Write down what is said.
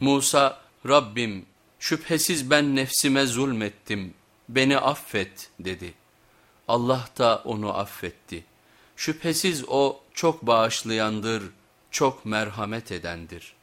Musa Rabbim şüphesiz ben nefsime zulmettim beni affet dedi. Allah da onu affetti. Şüphesiz o çok bağışlayandır, çok merhamet edendir.''